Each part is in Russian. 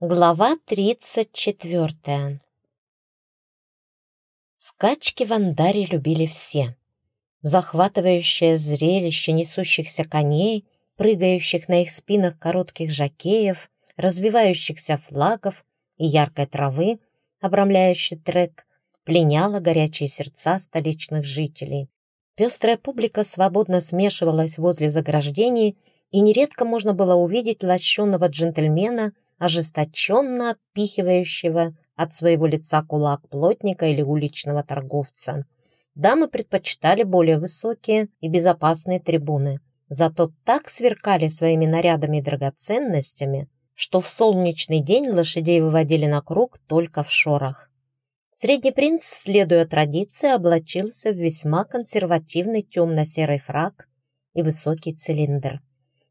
Глава тридцать четвертая Скачки в Андаре любили все. Захватывающее зрелище несущихся коней, прыгающих на их спинах коротких жакеев, развивающихся флагов и яркой травы, обрамляющий трек, пленяло горячие сердца столичных жителей. Пестрая публика свободно смешивалась возле заграждений, и нередко можно было увидеть лощенного джентльмена – ожесточенно отпихивающего от своего лица кулак плотника или уличного торговца. Дамы предпочитали более высокие и безопасные трибуны, зато так сверкали своими нарядами и драгоценностями, что в солнечный день лошадей выводили на круг только в шорах. Средний принц, следуя традиции, облачился в весьма консервативный темно-серый фраг и высокий цилиндр.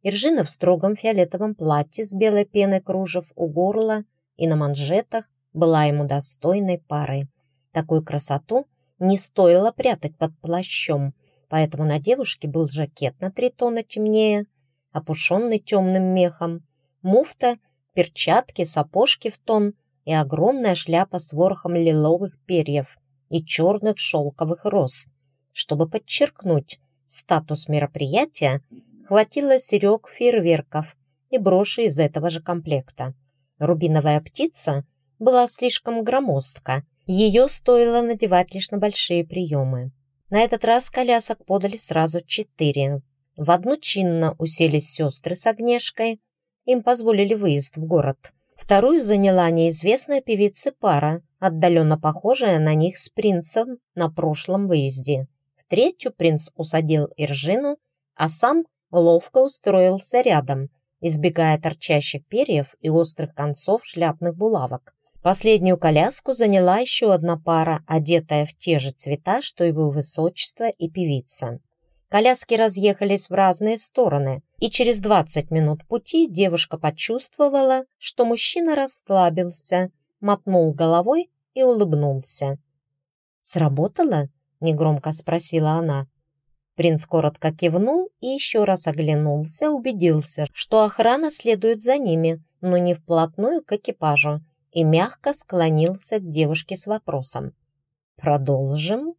Иржина в строгом фиолетовом платье с белой пеной кружев у горла и на манжетах была ему достойной парой. Такую красоту не стоило прятать под плащом, поэтому на девушке был жакет на три тона темнее, опушенный темным мехом, муфта, перчатки, сапожки в тон и огромная шляпа с ворохом лиловых перьев и черных шелковых роз. Чтобы подчеркнуть статус мероприятия, хватило серег фейерверков и броши из этого же комплекта. Рубиновая птица была слишком громоздка, ее стоило надевать лишь на большие приемы. На этот раз колясок подали сразу четыре. В одну чинно уселись сестры с Огнешкой, им позволили выезд в город. Вторую заняла неизвестная певица пара, отдаленно похожая на них с принцем на прошлом выезде. В третью принц усадил Иржину, а сам ловко устроился рядом, избегая торчащих перьев и острых концов шляпных булавок. Последнюю коляску заняла еще одна пара, одетая в те же цвета, что и его высочество и певица. Коляски разъехались в разные стороны, и через 20 минут пути девушка почувствовала, что мужчина расслабился, мотнул головой и улыбнулся. «Сработало?» — негромко спросила она. Принц коротко кивнул и еще раз оглянулся, убедился, что охрана следует за ними, но не вплотную к экипажу, и мягко склонился к девушке с вопросом. «Продолжим?»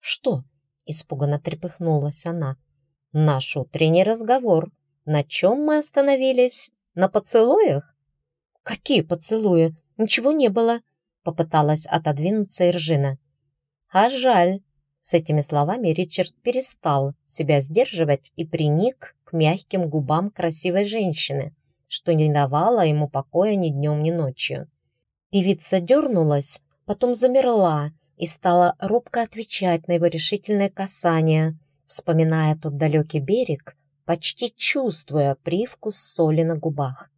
«Что?» — испуганно трепыхнулась она. «Наш утренний разговор. На чем мы остановились? На поцелуях?» «Какие поцелуи? Ничего не было», — попыталась отодвинуться Иржина. «А жаль», с этими словами Ричард перестал себя сдерживать и приник к мягким губам красивой женщины, что не давало ему покоя ни днем, ни ночью. Певица дернулась, потом замерла и стала робко отвечать на его решительное касание, вспоминая тот далекий берег, почти чувствуя привкус соли на губах.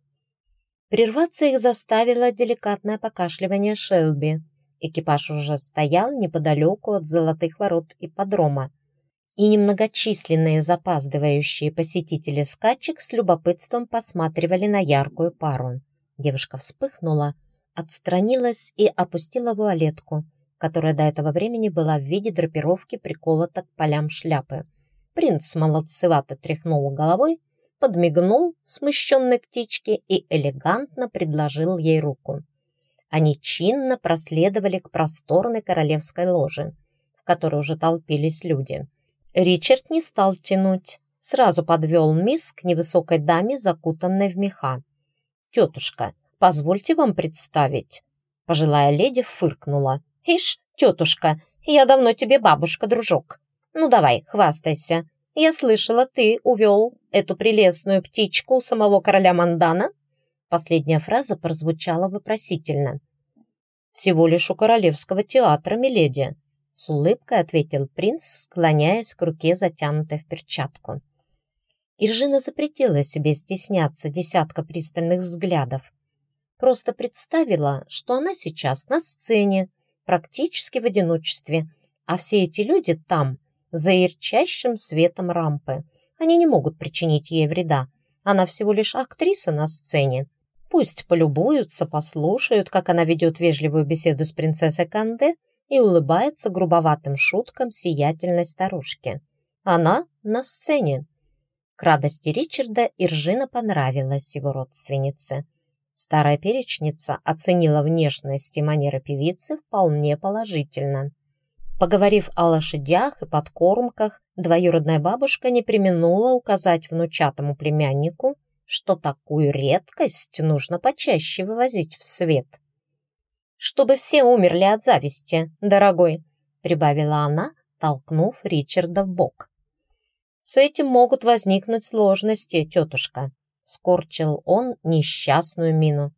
Прерваться их заставило деликатное покашливание Шелби – Экипаж уже стоял неподалеку от золотых ворот ипподрома, и немногочисленные запаздывающие посетители скачек с любопытством посматривали на яркую пару. Девушка вспыхнула, отстранилась и опустила вуалетку, которая до этого времени была в виде драпировки приколота к полям шляпы. Принц молодцевато тряхнул головой, подмигнул смущенной птичке и элегантно предложил ей руку они чинно проследовали к просторной королевской ложе, в которой уже толпились люди. Ричард не стал тянуть, сразу подвел мисс к невысокой даме, закутанной в меха. «Тетушка, позвольте вам представить». Пожилая леди фыркнула. «Ишь, тетушка, я давно тебе бабушка, дружок. Ну давай, хвастайся. Я слышала, ты увел эту прелестную птичку у самого короля Мандана?» Последняя фраза прозвучала вопросительно. «Всего лишь у Королевского театра, миледи», — с улыбкой ответил принц, склоняясь к руке, затянутой в перчатку. Иржина запретила себе стесняться десятка пристальных взглядов. Просто представила, что она сейчас на сцене, практически в одиночестве, а все эти люди там, за ярчайшим светом рампы. Они не могут причинить ей вреда. Она всего лишь актриса на сцене, Пусть полюбуются, послушают, как она ведет вежливую беседу с принцессой Канде и улыбается грубоватым шуткам сиятельной старушки. Она на сцене. К радости Ричарда Иржина понравилась его родственнице. Старая перечница оценила внешность и манеры певицы вполне положительно. Поговорив о лошадях и подкормках, двоюродная бабушка не применула указать внучатому племяннику, что такую редкость нужно почаще вывозить в свет. «Чтобы все умерли от зависти, дорогой», — прибавила она, толкнув Ричарда в бок. «С этим могут возникнуть сложности, тетушка», Скорчил он несчастную мину.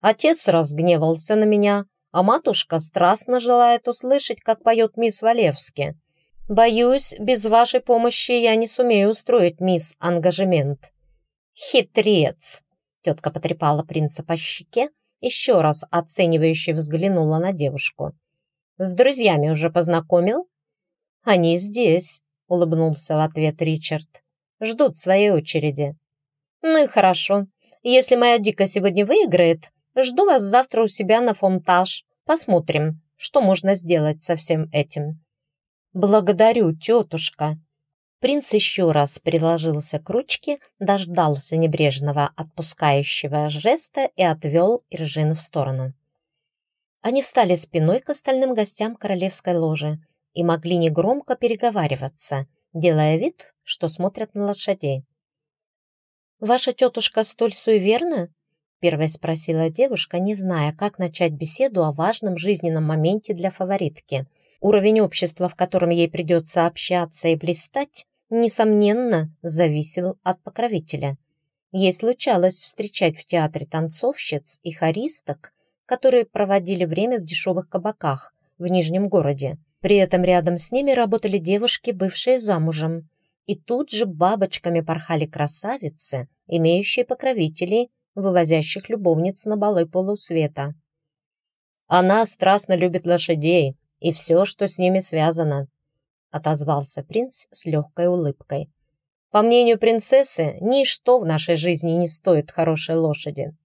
Отец разгневался на меня, а матушка страстно желает услышать, как поет мисс Валевски. Боюсь, без вашей помощи я не сумею устроить мисс ангажемент. Хитрец! Тетка потрепала принца по щеке, еще раз оценивающе взглянула на девушку. «С друзьями уже познакомил?» «Они здесь», — улыбнулся в ответ Ричард. «Ждут своей очереди». Ну и хорошо. Если моя Дика сегодня выиграет, жду вас завтра у себя на фонтаж. Посмотрим, что можно сделать со всем этим. Благодарю, тетушка. Принц еще раз приложился к ручке, дождался небрежного отпускающего жеста и отвел Иржину в сторону. Они встали спиной к остальным гостям королевской ложи и могли негромко переговариваться, делая вид, что смотрят на лошадей. «Ваша тетушка столь суеверна?» Первой спросила девушка, не зная, как начать беседу о важном жизненном моменте для фаворитки. Уровень общества, в котором ей придется общаться и блистать, несомненно, зависел от покровителя. Ей случалось встречать в театре танцовщиц и хористок, которые проводили время в дешевых кабаках в Нижнем городе. При этом рядом с ними работали девушки, бывшие замужем и тут же бабочками порхали красавицы, имеющие покровителей, вывозящих любовниц на балы полусвета. «Она страстно любит лошадей и все, что с ними связано», отозвался принц с легкой улыбкой. «По мнению принцессы, ничто в нашей жизни не стоит хорошей лошади».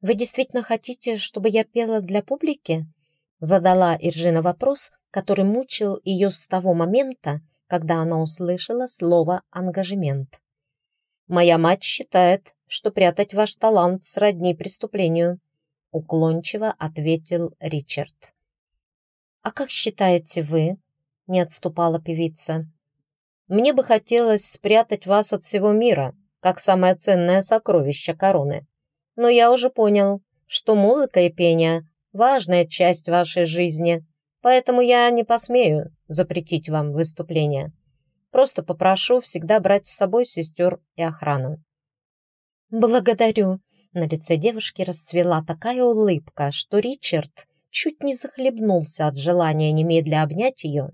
«Вы действительно хотите, чтобы я пела для публики?» задала Иржина вопрос, который мучил ее с того момента, когда она услышала слово «ангажемент». «Моя мать считает, что прятать ваш талант сродни преступлению», уклончиво ответил Ричард. «А как считаете вы?» — не отступала певица. «Мне бы хотелось спрятать вас от всего мира, как самое ценное сокровище короны. Но я уже понял, что музыка и пение — важная часть вашей жизни, поэтому я не посмею запретить вам выступление. Просто попрошу всегда брать с собой сестер и охрану». «Благодарю». На лице девушки расцвела такая улыбка, что Ричард чуть не захлебнулся от желания немедля обнять ее,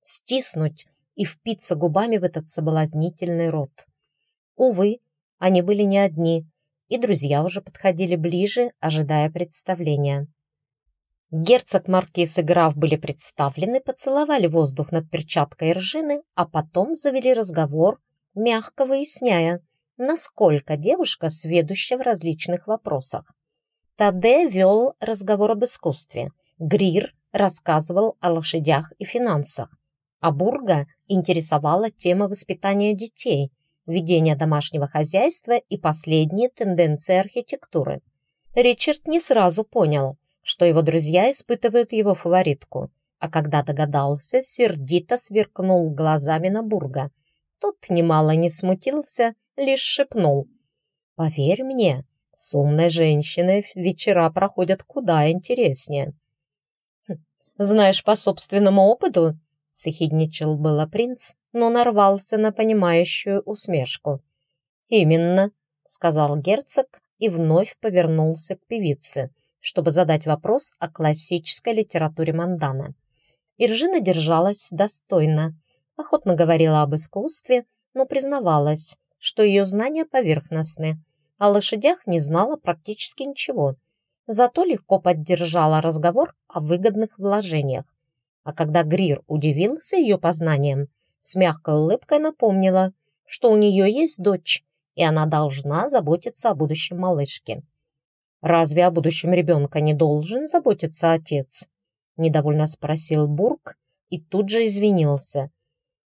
стиснуть и впиться губами в этот соблазнительный рот. Увы, они были не одни, и друзья уже подходили ближе, ожидая представления. Герцог, маркиз и граф были представлены, поцеловали воздух над перчаткой ржины, а потом завели разговор, мягко выясняя, насколько девушка сведуща в различных вопросах. Таде вел разговор об искусстве, Грир рассказывал о лошадях и финансах, а Бурга интересовала тема воспитания детей, ведения домашнего хозяйства и последние тенденции архитектуры. Ричард не сразу понял – что его друзья испытывают его фаворитку, а когда догадался, сердито сверкнул глазами на Бурга. Тот немало не смутился, лишь шепнул. «Поверь мне, с умной женщиной вечера проходят куда интереснее». «Хм, «Знаешь по собственному опыту?» — сихидничал было принц, но нарвался на понимающую усмешку. «Именно», — сказал герцог и вновь повернулся к певице чтобы задать вопрос о классической литературе Мандана. Иржина держалась достойно, охотно говорила об искусстве, но признавалась, что ее знания поверхностны. О лошадях не знала практически ничего, зато легко поддержала разговор о выгодных вложениях. А когда Грир удивился ее познаниям, с мягкой улыбкой напомнила, что у нее есть дочь, и она должна заботиться о будущем малышке. «Разве о будущем ребенка не должен заботиться отец?» Недовольно спросил Бург и тут же извинился.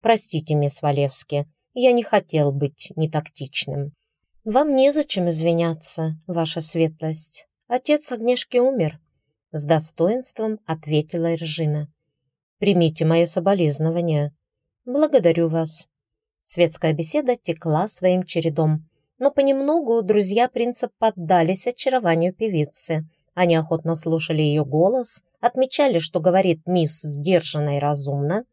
«Простите, мисс Валевски, я не хотел быть нетактичным». «Вам незачем извиняться, ваша светлость. Отец Агнешки умер», — с достоинством ответила Иржина. «Примите мое соболезнование. Благодарю вас». Светская беседа текла своим чередом, но понемногу друзья принца поддались очарованию певицы. Они охотно слушали ее голос, отмечали, что говорит мисс сдержанно и разумно,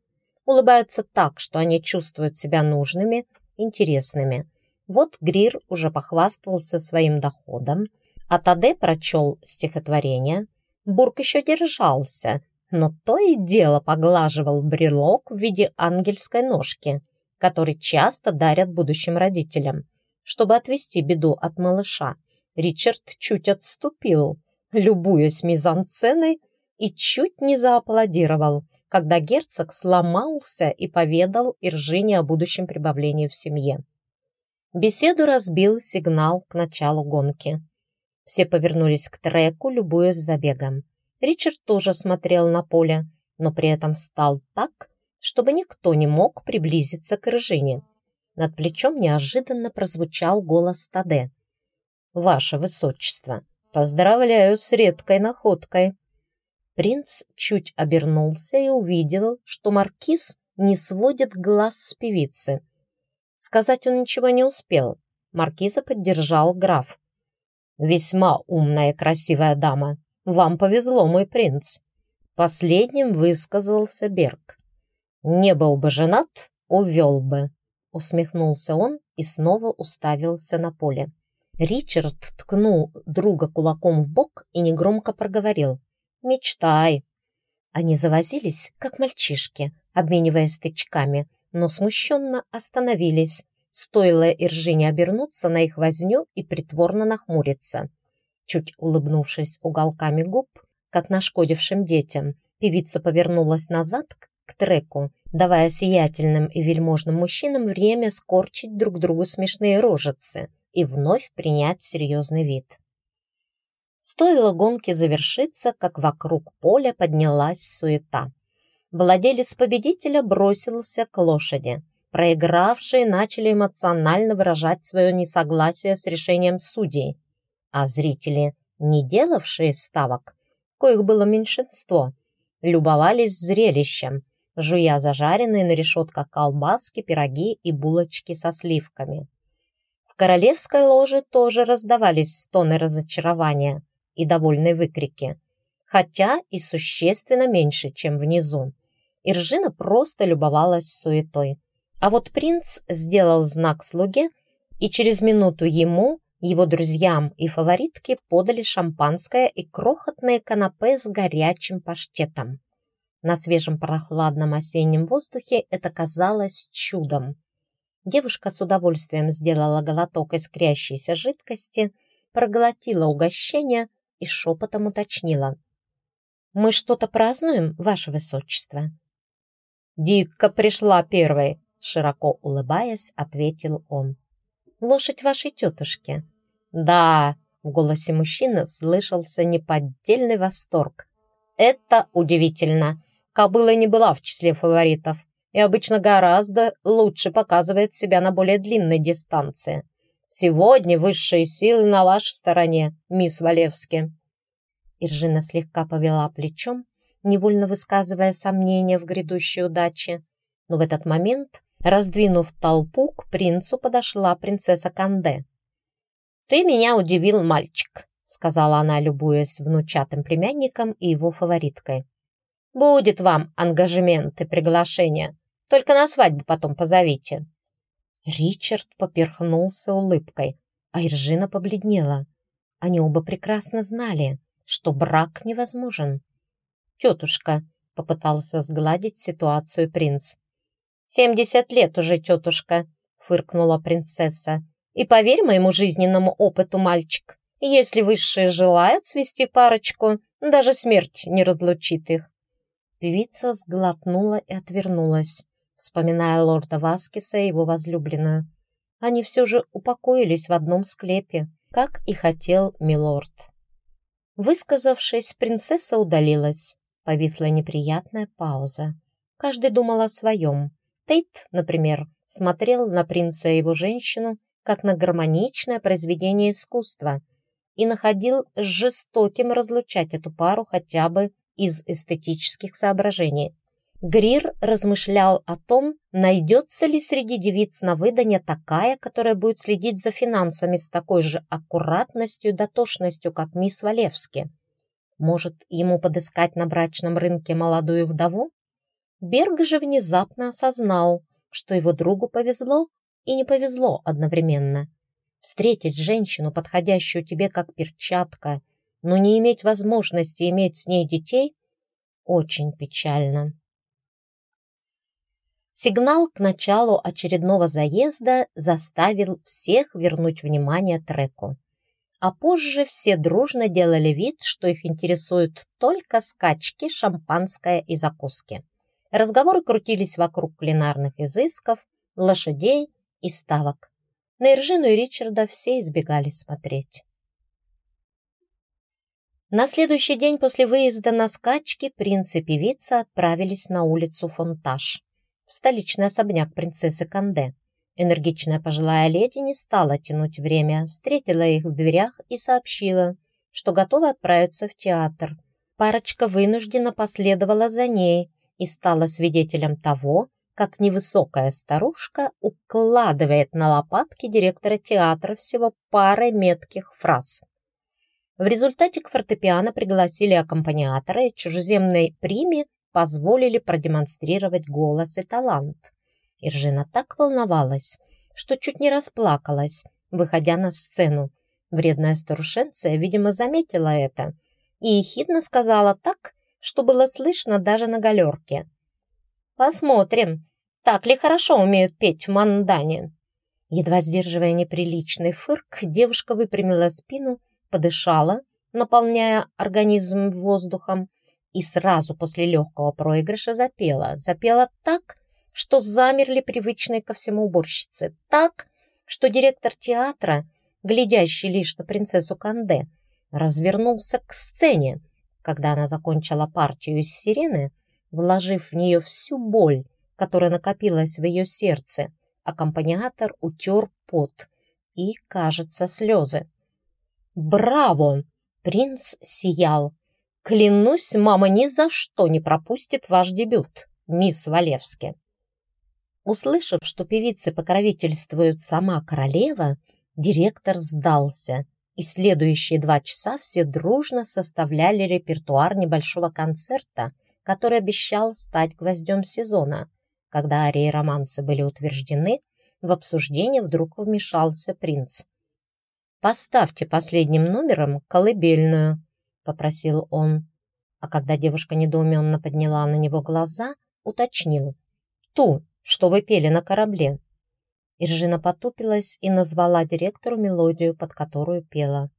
улыбаются так, что они чувствуют себя нужными, интересными. Вот Грир уже похвастался своим доходом, а Таде прочел стихотворение. Бурк еще держался, но то и дело поглаживал брелок в виде ангельской ножки, который часто дарят будущим родителям. Чтобы отвести беду от малыша, Ричард чуть отступил, любуясь мизансценой, и чуть не зааплодировал, когда герцог сломался и поведал Иржине о будущем прибавлении в семье. Беседу разбил сигнал к началу гонки. Все повернулись к треку, любуясь забегом. Ричард тоже смотрел на поле, но при этом встал так, чтобы никто не мог приблизиться к Рыжине. Над плечом неожиданно прозвучал голос Таде. «Ваше Высочество, поздравляю с редкой находкой!» Принц чуть обернулся и увидел, что маркиз не сводит глаз с певицы – Сказать он ничего не успел. Маркиза поддержал граф. «Весьма умная и красивая дама. Вам повезло, мой принц». Последним высказался Берг. «Не был бы женат, увел бы», — усмехнулся он и снова уставился на поле. Ричард ткнул друга кулаком в бок и негромко проговорил. «Мечтай». Они завозились, как мальчишки, обмениваясь тычками, но смущенно остановились. Стоило Иржине обернуться на их возню и притворно нахмуриться. Чуть улыбнувшись уголками губ, как нашкодившим детям, певица повернулась назад к треку, давая сиятельным и вельможным мужчинам время скорчить друг другу смешные рожицы и вновь принять серьезный вид. Стоило гонке завершиться, как вокруг поля поднялась суета. Владелец победителя бросился к лошади. Проигравшие начали эмоционально выражать свое несогласие с решением судей, а зрители, не делавшие ставок, коих было меньшинство, любовались зрелищем, жуя зажаренные на решетках колбаски, пироги и булочки со сливками. В королевской ложе тоже раздавались стоны разочарования и довольные выкрики, хотя и существенно меньше, чем внизу. Иржина просто любовалась суетой. А вот принц сделал знак слуге, и через минуту ему, его друзьям и фаворитке подали шампанское и крохотные канапе с горячим паштетом. На свежем прохладном осеннем воздухе это казалось чудом. Девушка с удовольствием сделала глоток искрящейся жидкости, проглотила угощение и шепотом уточнила. «Мы что-то празднуем, ваше высочество?» «Дикка пришла первой», — широко улыбаясь, ответил он. «Лошадь вашей тетушки». «Да», — в голосе мужчины слышался неподдельный восторг. «Это удивительно. Кобыла не была в числе фаворитов и обычно гораздо лучше показывает себя на более длинной дистанции. Сегодня высшие силы на вашей стороне, мисс Валевски». Иржина слегка повела плечом, невольно высказывая сомнения в грядущей удаче. Но в этот момент, раздвинув толпу, к принцу подошла принцесса Канде. «Ты меня удивил, мальчик», — сказала она, любуясь внучатым племянником и его фавориткой. «Будет вам ангажемент и приглашение. Только на свадьбу потом позовите». Ричард поперхнулся улыбкой, а Иржина побледнела. Они оба прекрасно знали, что брак невозможен. «Тетушка», — попытался сгладить ситуацию принц. «Семьдесят лет уже, тетушка», — фыркнула принцесса. «И поверь моему жизненному опыту, мальчик, если высшие желают свести парочку, даже смерть не разлучит их». Певица сглотнула и отвернулась, вспоминая лорда Васкиса и его возлюбленную. Они все же упокоились в одном склепе, как и хотел милорд. Высказавшись, принцесса удалилась. Повисла неприятная пауза. Каждый думал о своем. Тейт, например, смотрел на принца и его женщину как на гармоничное произведение искусства и находил жестоким разлучать эту пару хотя бы из эстетических соображений. Грир размышлял о том, найдется ли среди девиц на выдане такая, которая будет следить за финансами с такой же аккуратностью и дотошностью, как мисс Валевски. Может, ему подыскать на брачном рынке молодую вдову? Берг же внезапно осознал, что его другу повезло и не повезло одновременно. Встретить женщину, подходящую тебе как перчатка, но не иметь возможности иметь с ней детей, очень печально. Сигнал к началу очередного заезда заставил всех вернуть внимание треку. А позже все дружно делали вид, что их интересуют только скачки, шампанское и закуски. Разговоры крутились вокруг кулинарных изысков, лошадей и ставок. На Иржину и Ричарда все избегали смотреть. На следующий день после выезда на скачки принц и певица отправились на улицу Фонтаж в столичный особняк принцессы Канде. Энергичная пожилая леди не стала тянуть время, встретила их в дверях и сообщила, что готова отправиться в театр. Парочка вынуждена последовала за ней и стала свидетелем того, как невысокая старушка укладывает на лопатки директора театра всего парой метких фраз. В результате к фортепиано пригласили аккомпаниатора и чужеземной приме позволили продемонстрировать голос и талант. Иржина так волновалась, что чуть не расплакалась, выходя на сцену. Вредная старушенция, видимо, заметила это и ехидно сказала так, что было слышно даже на галерке. «Посмотрим, так ли хорошо умеют петь в мандане». Едва сдерживая неприличный фырк, девушка выпрямила спину, подышала, наполняя организм воздухом, и сразу после легкого проигрыша запела. Запела так, что замерли привычные ко всему уборщицы. Так, что директор театра, глядящий лишь на принцессу Канде, развернулся к сцене, когда она закончила партию из сирены, вложив в нее всю боль, которая накопилась в ее сердце. Аккомпаниатор утер пот и, кажется, слезы. «Браво!» Принц сиял, Клянусь, мама ни за что не пропустит ваш дебют, мисс Валевски. Услышав, что певицы покровительствуют сама королева, директор сдался, и следующие два часа все дружно составляли репертуар небольшого концерта, который обещал стать гвоздем сезона. Когда арии романсы были утверждены, в обсуждение вдруг вмешался принц. «Поставьте последним номером колыбельную», — попросил он. А когда девушка недоуменно подняла на него глаза, уточнил. «Ту, что вы пели на корабле». Иржина потупилась и назвала директору мелодию, под которую пела.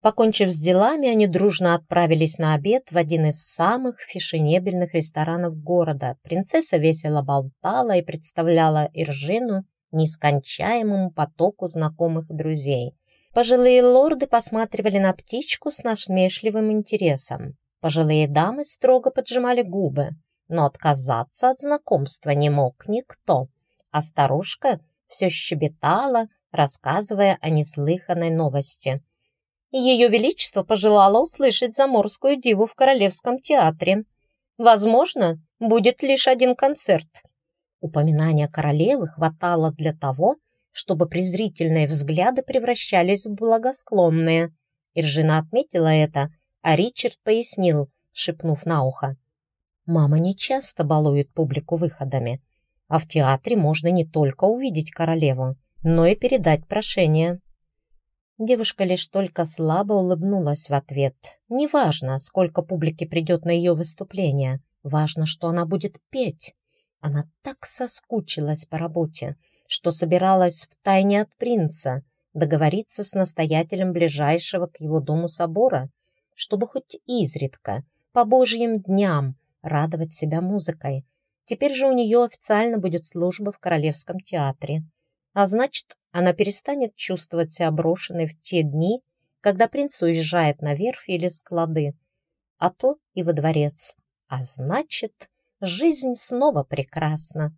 Покончив с делами, они дружно отправились на обед в один из самых фешенебельных ресторанов города. Принцесса весело болтала и представляла Иржину нескончаемому потоку знакомых друзей. Пожилые лорды посматривали на птичку с насмешливым интересом. Пожилые дамы строго поджимали губы, но отказаться от знакомства не мог никто. А старушка все щебетала, рассказывая о неслыханной новости. Ее Величество пожелало услышать заморскую диву в Королевском театре. Возможно, будет лишь один концерт. Упоминания королевы хватало для того, чтобы презрительные взгляды превращались в благосклонные. Иржина отметила это, а Ричард пояснил, шепнув на ухо. «Мама не часто балует публику выходами, а в театре можно не только увидеть королеву, но и передать прошение». Девушка лишь только слабо улыбнулась в ответ. Неважно, сколько публики придет на ее выступление, важно, что она будет петь. Она так соскучилась по работе, что собиралась втайне от принца договориться с настоятелем ближайшего к его дому собора, чтобы хоть изредка, по божьим дням, радовать себя музыкой. Теперь же у нее официально будет служба в Королевском театре. А значит, она перестанет чувствовать себя брошенной в те дни, когда принц уезжает на верфь или склады, а то и во дворец. А значит, жизнь снова прекрасна.